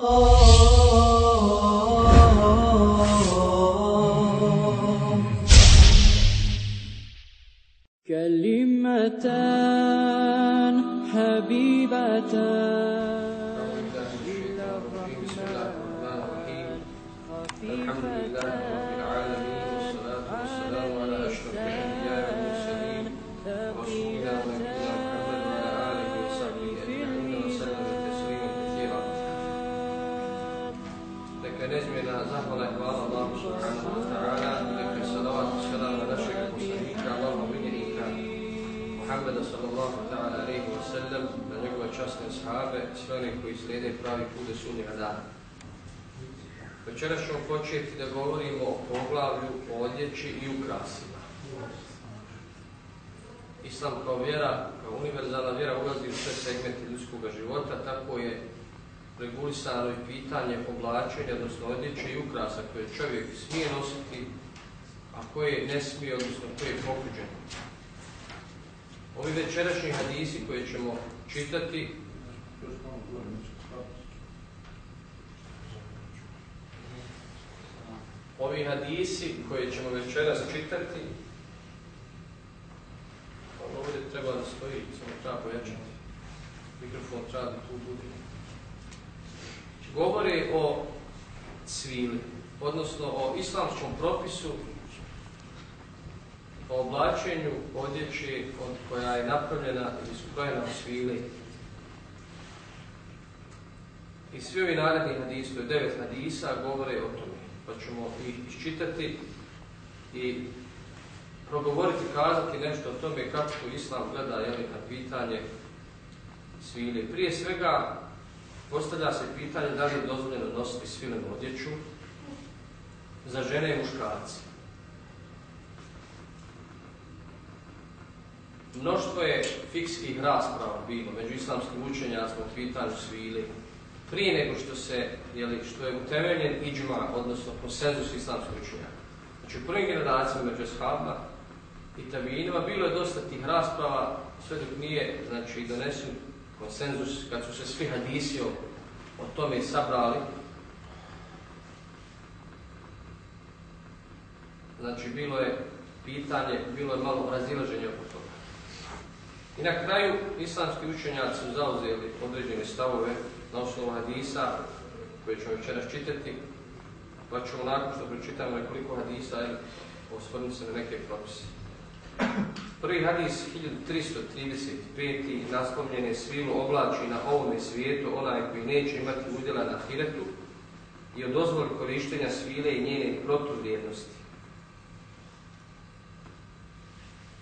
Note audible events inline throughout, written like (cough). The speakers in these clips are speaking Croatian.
Oh. Časne sahabe, sve one koji slijede pravi put do dana. Večeras ćemo početi da govorimo o poglavlju o odjeći i ukrasima. Islam kao vjera, kao univerzalna vjera ulazi u sve segmente ljudskog života, tako je regulisano i pitanje oblačenja, odnosno odjeće i ukrasa koje čovjek smije nositi, a koje ne smije, odnosno koje je pokuđeno. Ovi večerašnji hadisi koje ćemo čitati Ovi hadisi koje ćemo večeras čitati ovdje treba da stoji, samo treba pojačati. Mikrofon treba da tu bude. Govori o svili, odnosno o islamskom propisu o oblačenju odjeći od koja je napravljena ili skrojena u svili. I svi ovi naredni hadisi, to je devet hadisa, govore o tome. Pa ćemo ih iščitati i progovoriti, kazati nešto o tome kako Islam gleda jeli, na pitanje svili. Prije svega, postavlja se pitanje da li je dozvoljeno nositi svilenu odjeću za žene i muškarci. Mnoštvo je fikskih rasprava bilo među islamskim učenjacima pitanju svili. Prije nego što se, jeli, što je utemeljen iđma, odnosno konsenzus islamskih učenjaka. Znači u prvim generacijama među ashabima i tabinima bilo je dosta tih rasprava, sve dok nije znači, donesen konsenzus, kad su se svi hadisi o, o tome sabrali. Znači bilo je pitanje, bilo je malo razilaženje oko toga. I na kraju islamski učenjaci su zauzeli određene stavove na osnovu hadisa koje ćemo večeras čitati, pa ćemo nakon što pročitamo nekoliko hadisa osvrnuti se na neke propise. Prvi hadis 1335. naslovljen je svilu oblači na ovome svijetu onaj koji neće imati udjela na hiretu i o dozvoli korištenja svile i njene protuvrijednosti.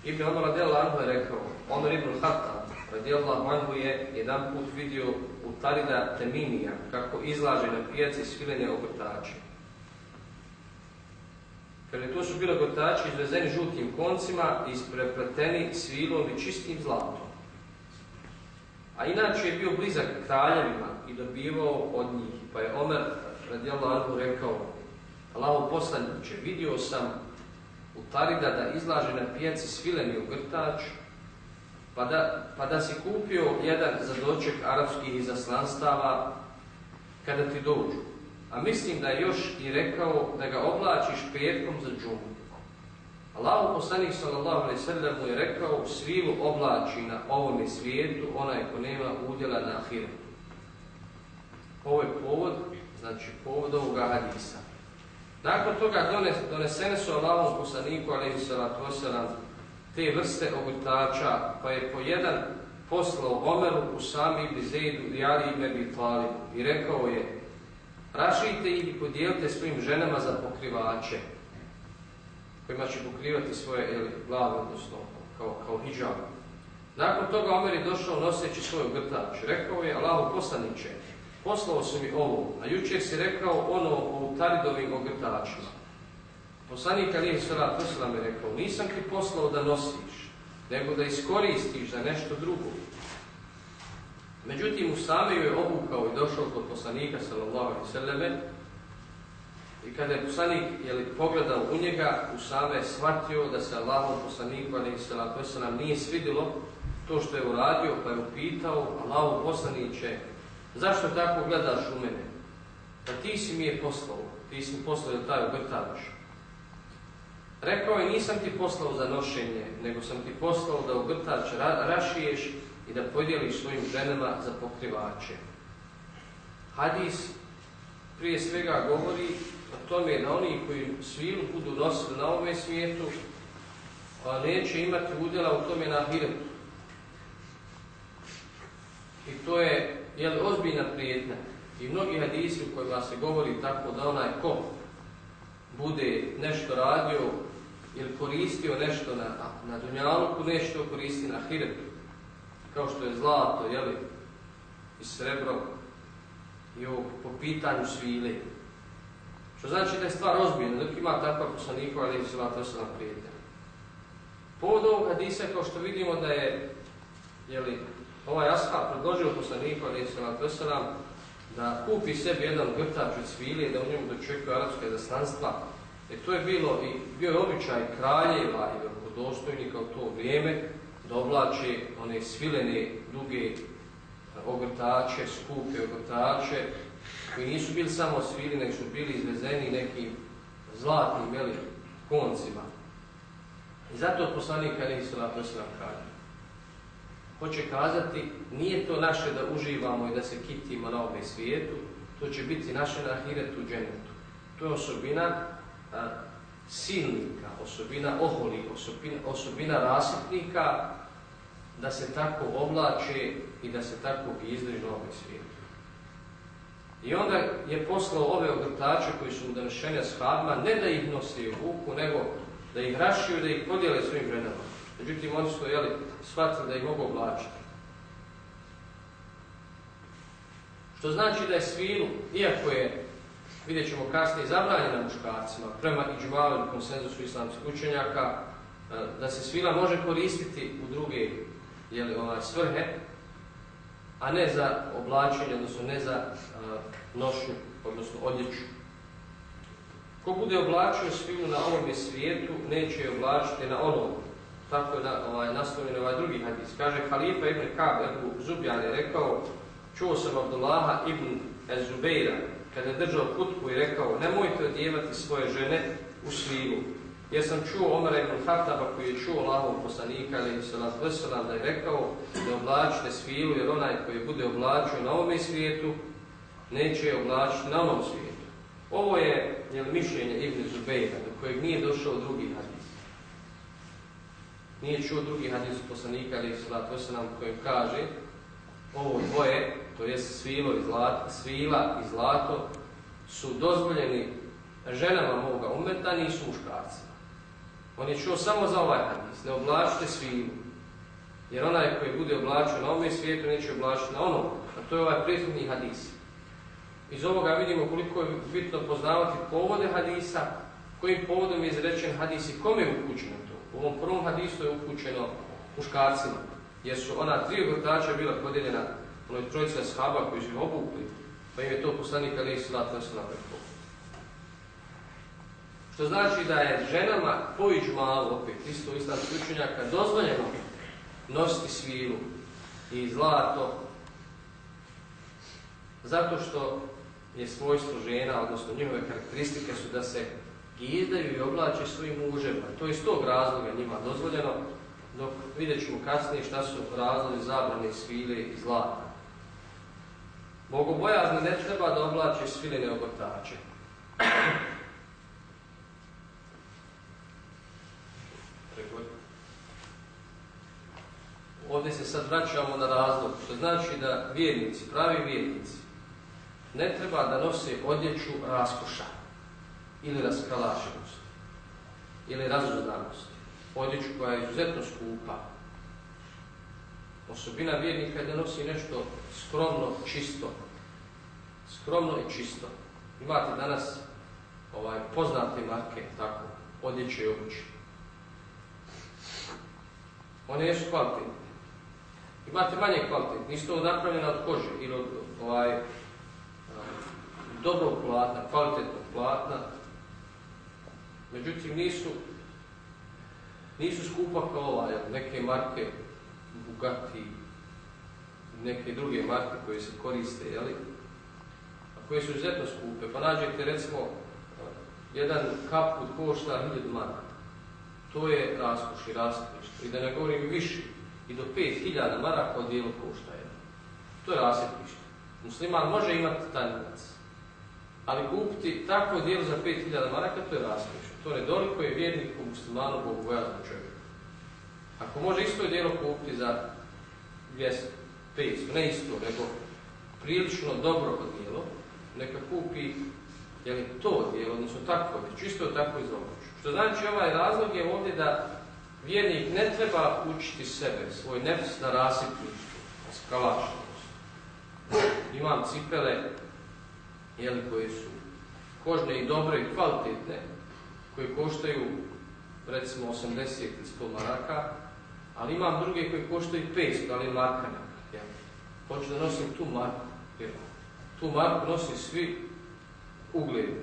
Ibn Omar radijallahu anhu je rekao, Omar ibn Khattab radijallahu anhu je jedan put vidio u Tarida Temimija kako izlaže na pijaci svilene ogrtače. Kaže, to su bile ogrtači izvezeni žutim koncima i isprepleteni svilom i čistim zlatom. A inače je bio blizak kraljevima i dobivao od njih, pa je Omer radijallahu anhu rekao, Allaho poslaniče, vidio sam u Tarida da izlaže na pijaci svileni ogrtač, pa da, pa da si kupio jedan za doček arapskih izaslanstava kada ti dođu. A mislim da je još i rekao da ga oblačiš petkom za džumu. Allahu poslanik sallallahu alejhi ve mu je rekao svilu oblači na ovome svijetu onaj ko nema udjela na ahiretu. Ovo je povod, znači povod ovoga hadisa. Nakon toga dones, donesene su Allahom poslaniku alejhi salatu vesselam te vrste ogrtača, pa je po jedan poslao Omeru u sami ibn Zaidu i Ali ibn i rekao je rašijte ih i podijelite svojim ženama za pokrivače kojima će pokrivati svoje glave, odnosno kao, kao hijab. Nakon toga Omer je došao noseći svoj ogrtač. Rekao je, Allahu poslaniče, poslao su mi ovo, a jučer si rekao ono o taridovim ogrtačima. Poslanik Alijeh Salat Veselam je rekao, nisam ti poslao da nosiš, nego da iskoristiš za nešto drugo. Međutim, u same ju je obukao i došao kod poslanika sallallahu alaihi sallame i kada je poslanik jeli, pogledao u njega, u same je shvatio da se Allahom poslaniku alaihi sallatu nije svidilo to što je uradio, pa je upitao Allahu poslaniće, zašto tako gledaš u mene? pa ti si mi je poslao, ti si mi poslao da taj ogrtač. Rekao je, nisam ti poslao za nošenje, nego sam ti poslao da ogrtač ra rašiješ i da podijeliš svojim ženama za pokrivače. Hadis prije svega govori o tome da oni koji svilu budu nosili na ovome svijetu, a neće imati udjela u tome na ahiretu. I to je jel, ozbiljna prijetnja. I mnogi hadisi u kojima se govori tako da onaj ko bude nešto radio ili koristio nešto na, na dunjaluku, nešto koristi na hiretu. Kao što je zlato, jeli, i srebro, i ovo po pitanju svile. Što znači da je stvar ozbiljna, dok ima takva poslanika, ali se vam to se nam prijetnja. Povod ovog hadisa, kao što vidimo da je jeli, ovaj ashab predložio poslaniku, ali se vam da kupi sebi jedan grtač od svile, da u njemu dočekuje arapske zaslanstva. E to je bilo i bio je običaj kraljeva i velikodostojnika u to vrijeme da oblače one svilene, duge ogrtače, skupe ogrtače, koji nisu bili samo svili, nego su bili izvezeni nekim zlatnim veli, koncima. I zato poslanik Ali Isra Veslam kaže. Hoće kazati, nije to naše da uživamo i da se kitimo na ovom svijetu, to će biti naše na ahiretu dženetu. To je osobina silnika, osobina oholi, osobina, osobina rasipnika, da se tako oblače i da se tako gizdaju na ovom svijetu. I onda je poslao ove ogrtače koji su donešeni s hadma, ne da ih nosi u ruku, nego da ih rašiju, da ih podijele svojim ženama. Međutim, oni su jeli, shvatili da ih mogu oblačiti. Što znači da je svilu, iako je, vidjet ćemo kasnije, zabranjena muškarcima, prema iđmalu konsenzusu islamskih učenjaka, da se svila može koristiti u druge jeli, ovaj, svrhe, a ne za oblačenje, odnosno ne za a, nošnju, odnosno odjeću. Ko bude oblačio svilu na ovome svijetu, neće je oblačiti na onom. Tako je na, ovaj, nastavljen ovaj drugi hadis. Kaže, Halifa ibn Kab, Ebu Zubjan je rekao, čuo sam Abdullaha ibn Ezubeira, kada je držao kutku i rekao, nemojte odjevati svoje žene u svilu. Jer sam čuo Omara ibn Hataba koji je čuo Allahov poslanika, ali se nas da je rekao, ne oblačite svilu, jer onaj koji bude oblačio na ovome svijetu, neće je oblačiti na onom svijetu. Ovo je jel, mišljenje Ibn Zubeira, do kojeg nije došao drugi hadis. Nije čuo drugi hadis poslanika, ali se nam kojem kaže, ovo dvoje, to je svilo i zlato, svila i zlato, su dozvoljeni ženama moga umeta, nisu muškarcima. On je čuo samo za ovaj hadis, ne oblačite svilu. Jer onaj koji bude oblačio na ovom svijetu, neće oblačiti na onom. A to je ovaj prethodni hadis. Iz ovoga vidimo koliko je bitno poznavati povode hadisa, kojim povodom je izrečen hadis i kome je upućeno to. U ovom prvom hadisu je upućeno muškarcima, jer su ona tri ogrtača bila podijeljena onoj trojica shaba koji su obukli, pa im je to poslanik Ali Islat Vesela rekao. Što znači da je ženama pojiđu malo, opet isto islamski učenjaka, dozvoljeno nositi svilu i zlato, zato što je svojstvo žena, odnosno njihove karakteristike su da se gizdaju i oblače svojim muževima. To je iz tog razloga njima dozvoljeno, dok vidjet ćemo kasnije šta su razlozi zabrane svile i zlata. Bogobojazni ne treba da oblače sviline ogotače. Ovdje se sad vraćamo na razlog, što znači da vjernici, pravi vjernici, ne treba da nose odjeću raskoša ili raskalašenost ili razuzdanost. Odjeću koja je izuzetno skupa. Osobina vjernika je da nosi nešto skromno, čisto. Skromno i čisto. Imate danas ovaj, poznate marke, tako, odjeće i obuće. One jesu kvalitetne. Imate manje kvalitetne, nisu napravljene od kože ili od ovaj, dobrog platna, kvalitetnog platna, međutim nisu nisu skupa kao ovaj, neke marke Bugatti, neke druge marke koje se koriste, jeli? koje su izuzetno skupe, pa nađete recimo jedan kaput košta 1000 maraka. To je raskoš i raskrište. I da ne govorim više, i do 5000 maraka odijelo košta jedno. To je rasjepište. Musliman može imati taj novac. Ali kupiti takvo dijelo za 5000 maraka, to je raskoš. To ne doliko je vjerniku muslimanu bogobojaznom čovjeku. Ako može isto dijelo kupiti za 200, 500, ne isto, nego prilično dobro dijelo, neka kupi je li to dijelo, odnosno takvo, čisto tako iz Što znači ovaj razlog je ovdje da vjernik ne treba učiti sebe, svoj nefs na rasipništvu, na skalašnost. Imam cipele, jeli, koje su kožne i dobre i kvalitetne, koje koštaju recimo 80 ili 100 maraka, ali imam druge koje koštaju 500, ali marka Ja. Hoću da nosim tu marku. Jer tu marku nosi svi ugledni.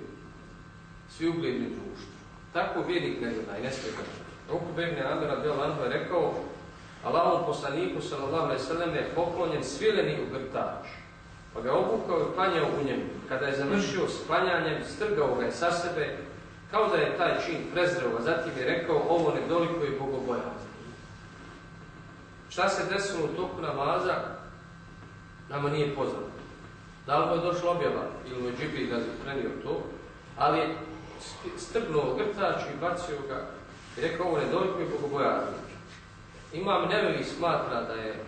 Svi ugledni društvu. Tako vjernik ne gleda i ne sve gleda. Oku Bebni Amira Bel je rekao Allahom poslaniku sallallahu alaihi sallam je poklonjen svileni ugrtač. Pa ga obukao i klanjao u njemu. Kada je završio s klanjanjem, strgao ga je sa sebe, kao da je taj čin prezreo, a zatim je rekao ovo nedoliko je bogobojazno. Šta se desilo u toku namaza, nama nije poznato. Da li mu je došla objava ili mu je Džibril da prenio to, ali je strgnuo grtač i bacio ga i rekao ovo nedoliko je bogobojazno. Imam Neveli smatra da je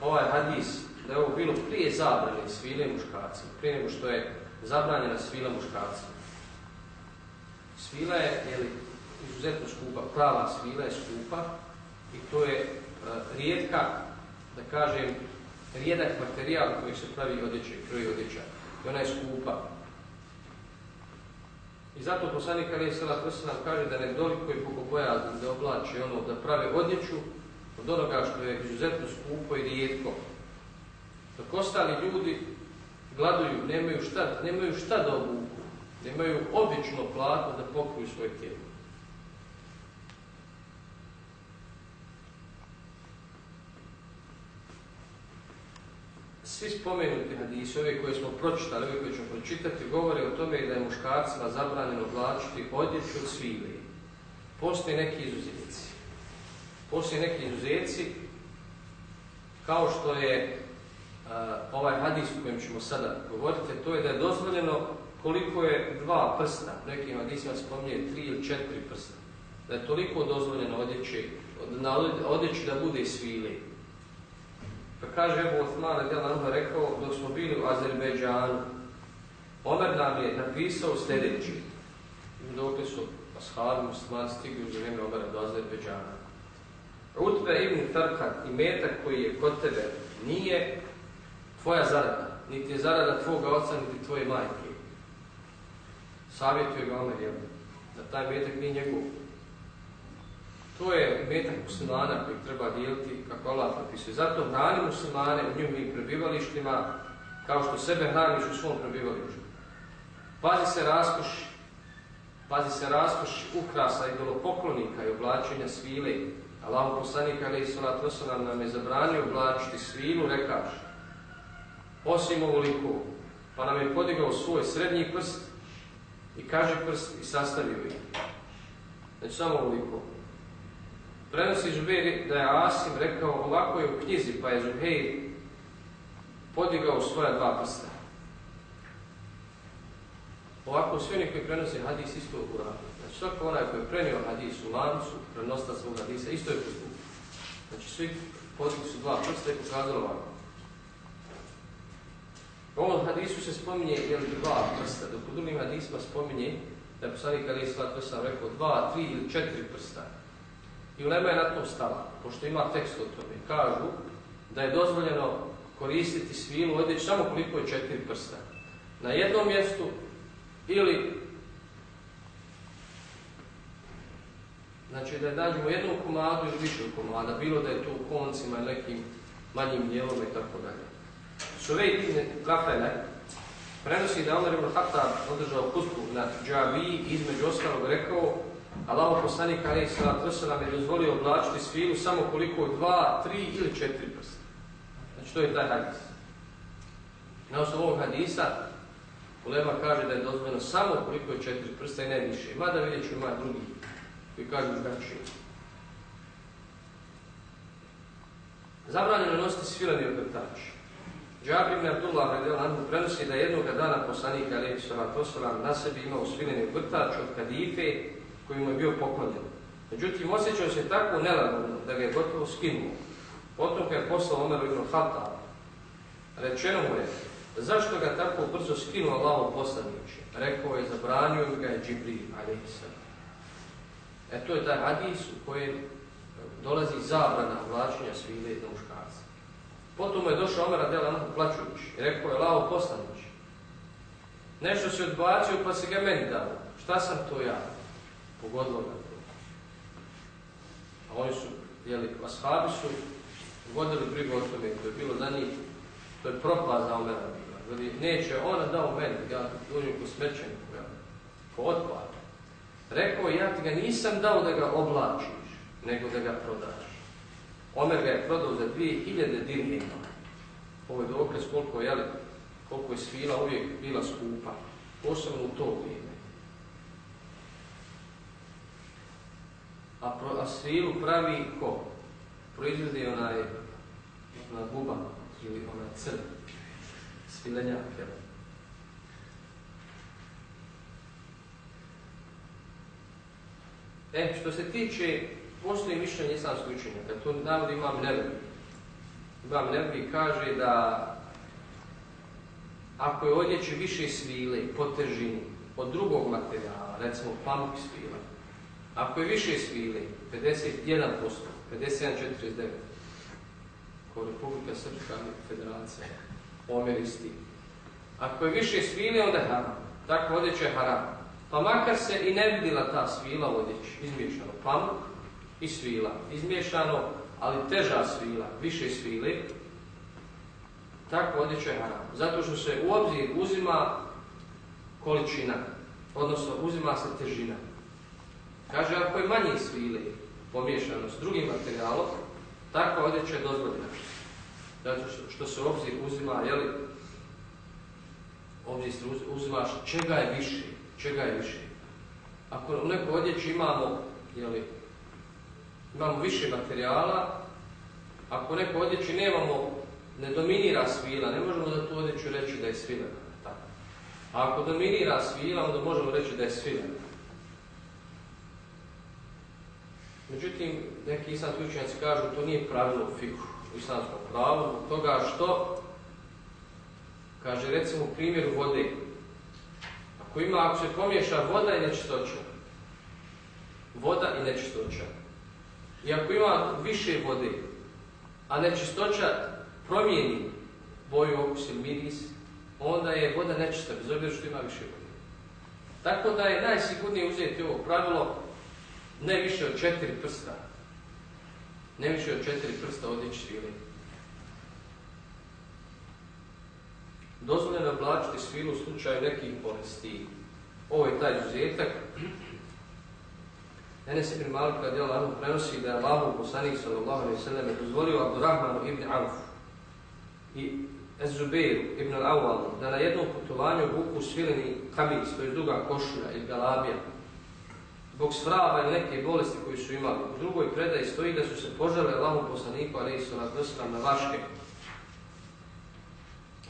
ovaj hadis, da je ovo bilo prije zabrane svile muškarcima, prije nego što je zabranjena svila muškarcima. Svila je jeli, izuzetno skupa, prava svila je skupa i to je rijetka, da kažem, rijedak materijal koji se pravi odjeće, kroji odjeća. I ona je skupa. I zato poslanik Ali Sala nam kaže da ne doliko je bogobojazan da oblači ono, da prave odjeću od onoga što je izuzetno skupo i rijetko. Dok ostali ljudi gladuju, nemaju šta, nemaju šta da obuku, nemaju obično platno da pokriju svoje tijelo. Svi spomenuti hadisi, ove koje smo pročitali, ove koje ćemo pročitati, govore o tome da je muškarcima zabranjeno oblačiti odjeću od svile. Postoje neki izuzeci. Postoje neki izuzeci, kao što je ovaj hadis u kojem ćemo sada govoriti, to je da je dozvoljeno koliko je dva prsta, nekim hadisima spominje tri ili četiri prsta, da je toliko dozvoljeno odjeći, na odjeći da bude svile. Pa kaže Ebu Osman je rekao dok smo bili u Azerbejdžanu, Omer nam je napisao sljedeći. Dokle su ashabi muslimani stigli u vrijeme Omera do Azerbejdžana. Utbe ibn Tarkat i metak koji je kod tebe nije tvoja zarada, niti je zarada tvoga oca, niti tvoje majke. Savjetuje ga Omer, da taj metak nije njegov. To je metak muslimana koji treba dijeliti kako Allah propisuje. Zato hrani muslimane u njihovim prebivalištima kao što sebe hraniš u svom prebivalištu. Pazi se raskoš, pazi se raskoš ukrasa idolopoklonika i oblačenja svile. Allah poslanik ali salatu nam je zabranio oblačiti svilu, rekaš, osim ovoliko, pa nam je podigao svoj srednji prst i kaže prst i sastavio ih. Znači samo ovoliko. Prenosi Žubeir da je Asim rekao ovako je u knjizi, pa je Žubeir podigao svoja dva prsta. Ovako svi oni koji prenose hadis isto u Znači svako onaj koji je prenio hadis u lancu, prenosta svog hadisa, isto je postupio. Znači svi podigli su dva prsta i pokazali ovako. U ovom hadisu se spominje jel, dva prsta, dok u drugim hadisima spominje da je poslanik Ali Islat rekao dva, tri ili četiri prsta. I Ulema je na to stala, pošto ima tekst o tome. Kažu da je dozvoljeno koristiti svilu odjeći samo koliko je četiri prsta. Na jednom mjestu ili znači da je nađemo jednom komadu ili više komada, bilo da je to u koncima ili nekim manjim dijelom i tako dalje. Suvejtine kafene prenosi da Omer ibn Khattab održao kusku na džavi između ostalog rekao Allah poslanik Ali Salatu nam je dozvolio oblačiti svilu samo koliko dva, tri ili četiri prsta. Znači to je taj hadis. Na osnovu ovog hadisa Ulema kaže da je dozvoljeno samo koliko je četiri prsta i ne više. Mada vidjet ću ima drugi koji kažu drugačije. Zabranjeno je nositi svileni ogrtač. Džabir ibn Abdullah radijallahu anhu prenosi da jednog dana poslanik alejhi salatu vesselam na sebi imao svileni ogrtač od kadife koji mu je bio poklonjen. Međutim, osjećao se tako nelagodno da ga je gotovo skinuo. Potom kad je poslao Omer ibn Khattab, rečeno mu je, zašto ga tako brzo skinuo Allahov poslaniče? Rekao je, zabranio ga je Džibril, salam. E to je taj hadis u kojem dolazi zabrana vlačenja svile na muškarca. Potom je došao Omer anhu plačujući i rekao je, Allahov poslaniče, nešto se odbacio pa se ga meni dao. Šta sam to ja? Pogodilo ga. A oni su, jeli, ashabi su vodili brigu o tome, to je bilo za njih, to je propast za Omera. Veli, neće, ona dao meni, ja dođem ko smećen, ja, ko otpad. Rekao, ja ti ga nisam dao da ga oblačiš, nego da ga prodaš. Omer ga je prodao za 2000 dirhema. Ovo je dokaz koliko, jeli, koliko je svila uvijek bila skupa, posebno u to vrijeme. A, pro, a svilu pravi ko? Proizvodi onaj, ona guba ili onaj crn, svilenjak, jel? E, što se tiče, postoji mišljenje islamskog učenjaka, to navodi imam nebi. Imam nebi kaže da ako je odjeći više svile po težini od drugog materijala, recimo pamuk svila, ako je više svile, 51%, 51,49%, kao Republika Srpska federacija, tim. Ako je više svile, onda je haram. Tako odjeća je haram. Pa makar se i ne vidjela ta svila odjeći, izmiješano pamuk i svila, izmiješano, ali teža svila, više svile, tako odjeća je haram. Zato što se u obzir uzima količina, odnosno uzima se težina. Kaže, ako je manje svile pomiješano s drugim materijalom, takva odjeća je dozvoljena. Zato što se obzir uzima, jeli, obzir uzimaš čega je više, čega je više. Ako u nekoj odjeći imamo, jeli, imamo više materijala, ako u nekoj odjeći nemamo, ne dominira svila, ne možemo za tu odjeću reći da je svilena. Tako. A ako dominira svila, onda možemo reći da je svilena. Međutim, neki islamski učenjaci kažu to nije pravilo u fiku, u islamskom pravu, toga što, kaže recimo u primjeru vode, ako ima, ako se pomiješa voda i nečistoća, voda i nečistoća, i ako ima više vode, a nečistoća promijeni boju, okus ili miris, onda je voda nečista, bez obzira što ima više vode. Tako da je najsigurnije uzeti ovo pravilo ne više od četiri prsta. Ne više od četiri prsta odjeći svili. Dozvoljeno je oblačiti svilu u slučaju nekih bolesti. Ovo je taj izuzetak. (clears throat) Enes ibn Malik radijallahu anhu prenosi da je Allahu poslanik sallallahu alejhi ve sellem dozvolio Abdurrahmanu ibn Auf i Ezubeiru ibn al-Awwal da na jednom putovanju vuku svileni kamis, to je duga košulja ili galabija, zbog svraba ili neke bolesti koji su imali. U drugoj predaji stoji da su se požele Allahu poslaniku alejhi salatu vesselam na vaške.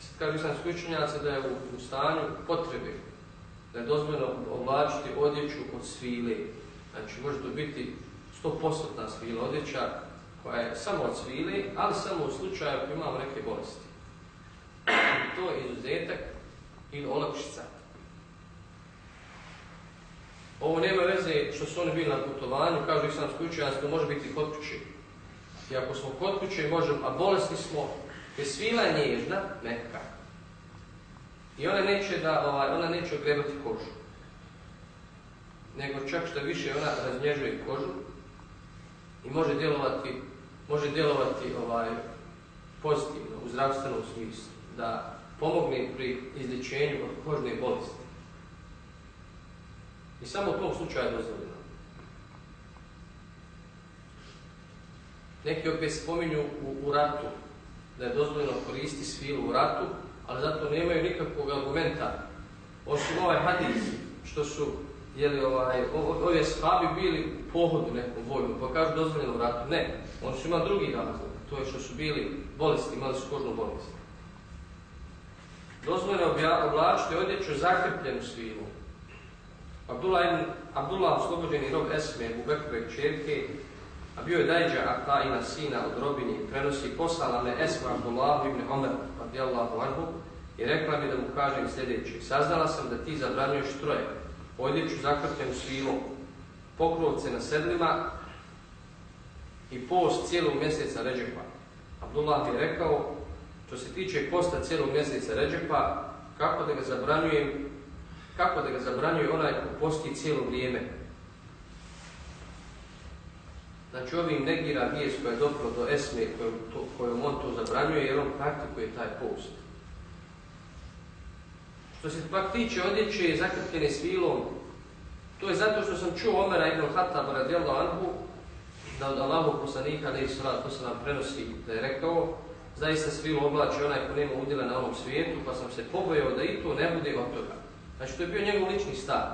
Sad kažu sam skučenjaci da je u, u stanju potrebe da je dozvoljeno oblačiti odjeću od svile. Znači može to biti 100% svila odjeća koja je samo od svile, ali samo u slučaju ako imamo neke bolesti. to je izuzetak ili olakšica. Ovo nema veze što su oni bili na putovanju, kažu sam skučio, to može biti kod kuće. I ako smo kod kuće, možemo, a bolesni smo, je svila nježna, meka. I ona neće da, ovaj, ona neće ogrebati kožu. Nego čak što više ona raznježuje kožu i može djelovati, može djelovati ovaj, pozitivno, u zdravstvenom smislu, da pomogne pri izličenju od kožne bolesti. I samo u tom slučaju je dozvoljeno. Neki opet spominju u, u ratu, da je dozvoljeno koristiti svilu u ratu, ali zato nemaju nikakvog argumenta osim ovaj hadis, što su jeli, ovaj, o- ovi sahabi bili u pohodu nekom vojnom, pa kažu dozvoljeno u ratu. Ne, oni su imali drugi razlog, to je što su bili bolesti, imali su kožnu bolest. Dozvoljeno je oblačiti odjeću zakrpljenu svilu. Abdullah, Abdullah oslobođeni rob Esme, Bubekove čerke, a bio je Dajđa Ataina sina od robinje i prenosi poslala me Esma Abdullahu ibn Omer radijallahu anhu i rekla mi da mu kažem sljedeće. Saznala sam da ti zabranjuješ troje, odjeću zakrpljenu svilom, pokrovce na sedlima i post cijelog mjeseca Ređepa. Abdullah mi je rekao, što se tiče posta cijelog mjeseca Ređepa, kako da ga zabranjujem, kako da ga zabranjuje onaj ko posti cijelo vrijeme. Znači ovim negira vijest koja je dopro do Esme kojom, to, kojom on to zabranjuje jer on praktikuje taj post. Što se pak tiče odjeće zakrpljene svilom, to je zato što sam čuo Omera ibn Khattab radijallahu anhu da od Allahog poslanika da to se nam prenosi da je rekao zaista svilu oblači onaj ko nema udjela na ovom svijetu pa sam se pobojao da i to ne bude od toga. Znači to je bio njegov lični stav.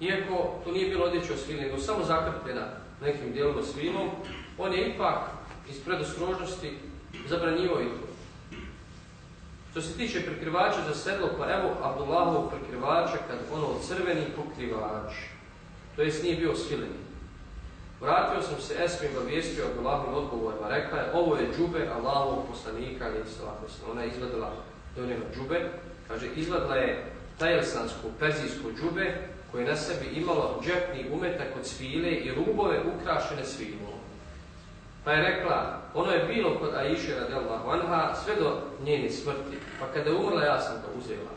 Iako to nije bilo odjeća o svili, nego samo zakrpljena nekim dijelom svilom, on je ipak iz predostrožnosti zabranjivao i to. Što se tiče prekrivača za sedlo, pa evo Abdullahu prekrivača kad ono crveni pokrivač, to jest nije bio svileni. Vratio sam se Esmi obavijestio Abdullahovim odgovorima, rekla je ovo je džube Allahovog poslanika, ali ona je izvadila do njega džube, kaže izvadila je tajelsansku, perzijsku džube koje na sebi imalo džepni umetak od svile i rubove ukrašene svilom. Pa je rekla, ono je bilo kod Aisha radijallahu anha sve do njene smrti, pa kada je umrla ja sam ga uzela.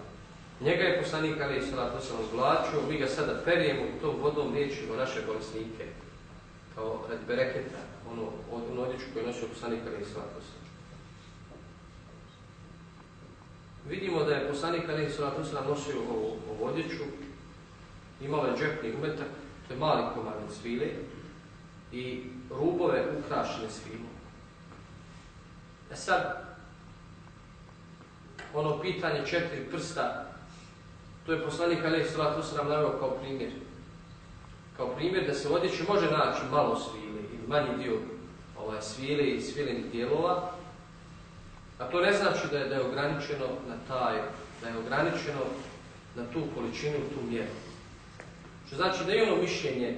Njega je poslanik Ali Salatu sam oblačio, mi ga sada perijemo i tom vodom liječimo naše bolesnike. Kao radi bereketa, ono, od ono odjeću koju nosio poslanik Ali Salatu Vidimo da je poslanik Ali sam nosio ovu, ovu odjeću, imalo je džepni umetak, to je mali komad svile, i rubove ukrašene svilom. E sad, ono pitanje četiri prsta, to je poslanik Ali Salatu nam naveo kao primjer. Kao primjer da se u može naći malo svile ili manji dio ovaj, svile i svilenih dijelova, a to ne znači da je, da je ograničeno na taj, da je ograničeno na tu količinu, tu mjeru. Što znači da je ono mišljenje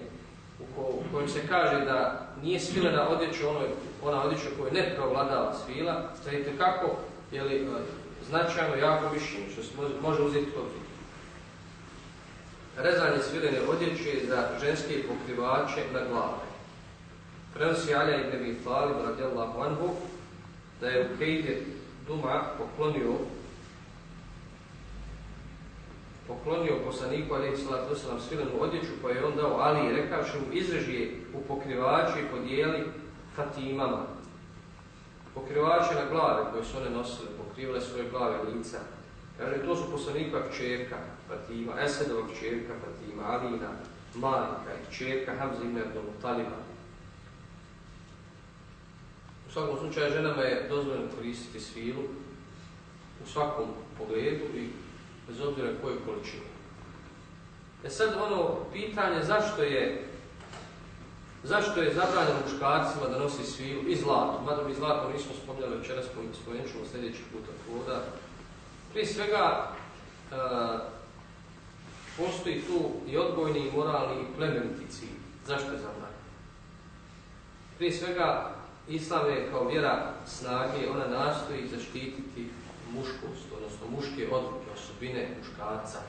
u kojem se kaže da nije svilena odjeća ono, ona odjeća koja ne provladava svila, da je kako je li, značajno jako mišljenje, što se može uzeti kod Rezanje svilene odjeće za ženske pokrivače na glave. Prenosi Alja ibn Abi Talib radijallahu anhu da je u Kejde Duma poklonio poklonio poslaniku alejhi salatu vesselam svilenu odjeću pa je on dao Ali i rekavši mu izreži je u pokrivače i podijeli Fatimama. Pokrivače na glave koje su one nosile, pokrivale svoje glave lica. Kaže, to su poslanikova kćerka Fatima, Esedova kćerka Fatima, Alina, Malika i kćerka Hamza ibn. U svakom slučaju ženama je dozvoljeno koristiti svilu u svakom pogledu i bez obzira koju količinu. E sad ono pitanje zašto je zašto je zabranjeno muškarcima da nosi svilu i zlato, mada mi zlato nismo spomljali večeras, spomenut ćemo sljedeći puta voda. Prije svega e, postoji tu i odbojni, i moralni, i plemeniti cilj. Zašto je zabranjeno? Prije svega, Islam je kao vjera snage, ona nastoji zaštititi muškost, odnosno muške odluke, osobine muškarca.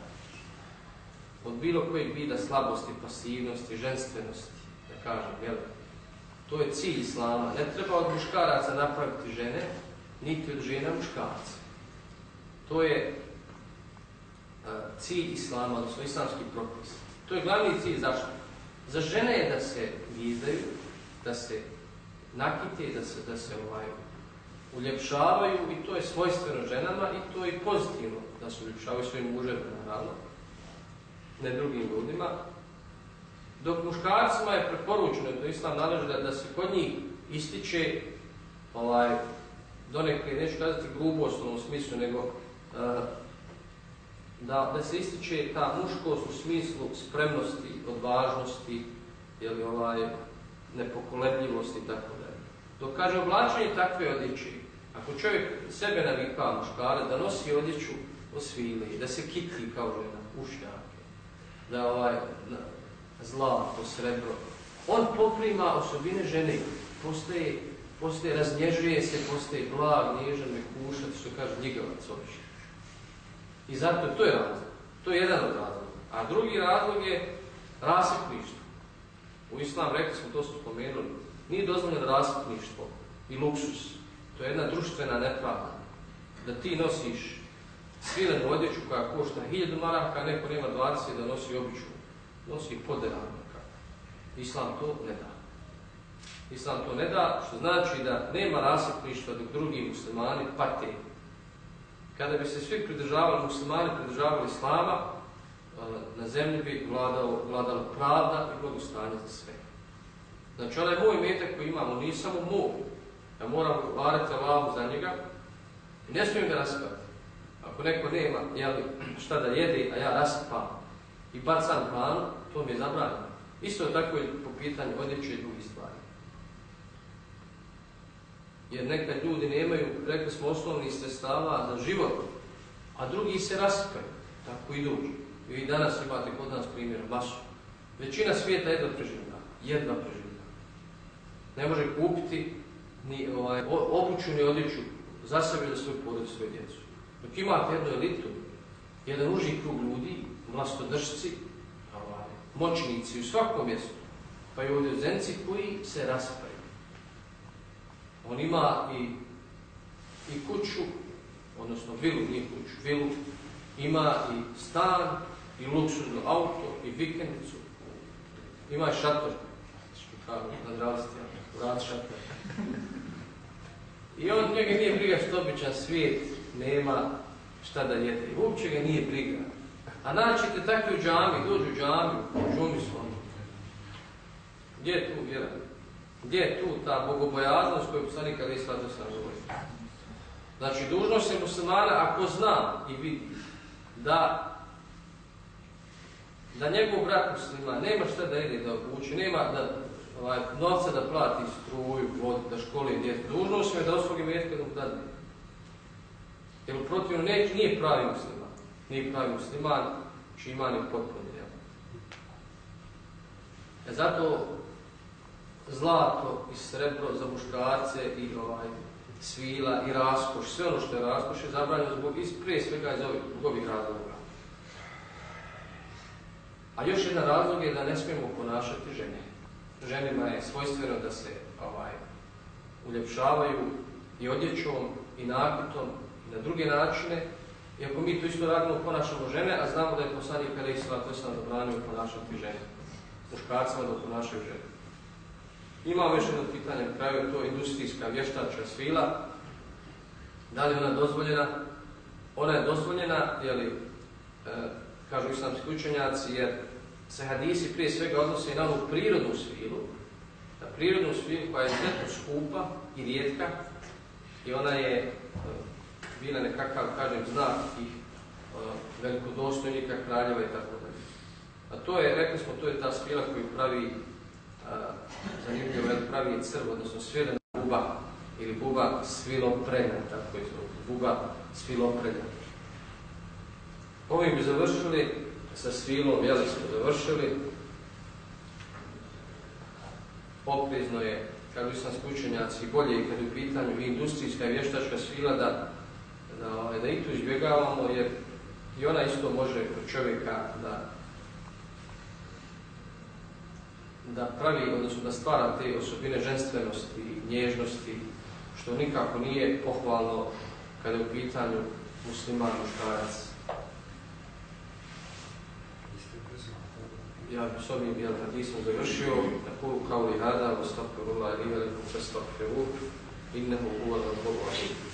Od bilo kojeg vida slabosti, pasivnosti, ženstvenosti, da kažem, jel? To je cilj Islama. Ne treba od muškaraca napraviti žene, niti od žena muškarca. To je uh, cilj Islama, odnosno islamski propis. To je glavni cilj zašto? Za žene je da se vizdaju, da se nakite, da se, da se ovaj, uljepšavaju i to je svojstveno ženama i to je pozitivno da se uljepšavaju svojim mužem, naravno, ne drugim ljudima. Dok muškarcima je preporučeno, to islam nalaže da, da se kod njih ističe ovaj, donekle, neću kazati grubost u smislu, nego uh, da, da se ističe ta muškost u smislu spremnosti, odvažnosti, jeli, ovaj, nepokolebljivosti i tako dalje. Dok kaže oblačenje takve odjeće, ako čovjek sebe navika muškarac da nosi odjeću osvile, da se kiti kao žena, ušnjake, da ovaj, na, zlato, srebro, on poprima osobine žene, postaje, postaje, raznježuje se, postaje blag, nježan, mekušac, što kaže ljigavac obično. I zato to je razlog. To je jedan od razloga. A drugi razlog je rasipništvo. U islam, rekli smo, to smo spomenuli, nije dozvoljeno rasipništvo i luksus. To je jedna društvena nepravda. Da ti nosiš svilenu odjeću koja košta 1000 maraka, a neko nema 20 da nosi običnu. Nosi poderavnika. Islam to ne da. Islam to ne da, što znači da nema rasipništva dok drugi muslimani pate. Kada bi se svi pridržavali, muslimani pridržavali islama, na zemlji bi vladalo, vladala pravda i blagostanje za sve. Znači, onaj moj metak koji imamo, nije samo moj. Ja moram varati Allahu za njega i ne smijem ga raspati. Ako neko nema jeli, šta da jede, a ja raspam i bacam hranu, to mi je zabranjeno. Isto tako i po pitanju odjeće i drugih stvari. Jer nekad ljudi nemaju, rekli smo, osnovnih sredstava za život, a drugi se raspaju. Tako i dođu. Vi danas imate kod nas primjer, masu. Većina svijeta jedva preživlja. Jedva preživlja. Ne može kupiti ni ovaj, obuću ni odjeću za sebe za svoju porodicu, svoju djecu. Dok imate jednu elitu, jedan uži krug ljudi, vlastodržci, ovaj, moćnici u svakom mjestu, pa i ovdje zenci koji se raspaju. On ima i, i kuću, odnosno vilu, nije kuću, vilu, ima i stan, i luksuzno auto, i vikendicu, ima i šator, kažu, na zdravstvu, vrat šator. I on njega nije briga što običan svijet nema šta da jede. Uopće ga nije briga. A naćete takvi u džami, dođu u džami, džumi su oni. Gdje je tu vjera? Gdje je tu ta bogobojaznost koju poslanik Ali sam govori? Znači, dužnost je muslimana ako zna i vidi da da njegov brat muslima nema šta da jede da obuči, nema da ovaj, novca da plati struju, vodu, da školi djecu. Dužnost je da osvogi mjetka da mu dadne. Jer protivno ne, nije pravi musliman. Nije pravi musliman, či iman je potpuno djel. E zato zlato i srebro za muškarce i ovaj, svila i raskoš, sve ono što je raskoš je zabranjeno zbog, prije svega iz ovih, ovih razloga. A još jedan razlog je da ne smijemo ponašati žene. Ženima je svojstveno da se ovaj, uljepšavaju i odjećom i nakitom i na druge načine. I ako mi to isto radimo, ponašamo žene, a znamo da je poslanik Pele Isla to sam zabranio ponašati žene. Muškarcima da ponašaju žene. Imamo još jedno pitanje na kraju, to je industrijska vještačka svila. Da li je ona dozvoljena? Ona je dozvoljena, jeli, e, kažu islamski učenjaci, jer se hadisi prije svega odnose na onu prirodnu svilu, na prirodnu svilu koja je izuzetno skupa i rijetka i ona je e, bila nekakav, kažem, znak tih e, velikodostojnika, kraljeva i tako dalje. A to je, rekli smo, to je ta svila koju pravi, e, zanimljivo, pravi crv, odnosno svilena buba ili buba sviloprenja, tako je zove, buba sviloprenja. Ovim bi završili sa svilom, jeli smo završili. Oprezno je, kako bi sam skučenjaci, bolje i kad je u pitanju i industrijska i vještačka svila ovaj, da i tu izbjegavamo, jer i ona isto može kod čovjeka da da pravi, odnosno da stvara te osobine ženstvenosti i nježnosti, što nikako nije pohvalno kada je u pitanju musliman muškarac. Ja bi s ovim jel, hadisom završio, tako kao i hada, ostapirullah i velikom sestapfiru, innehu huvala Allahu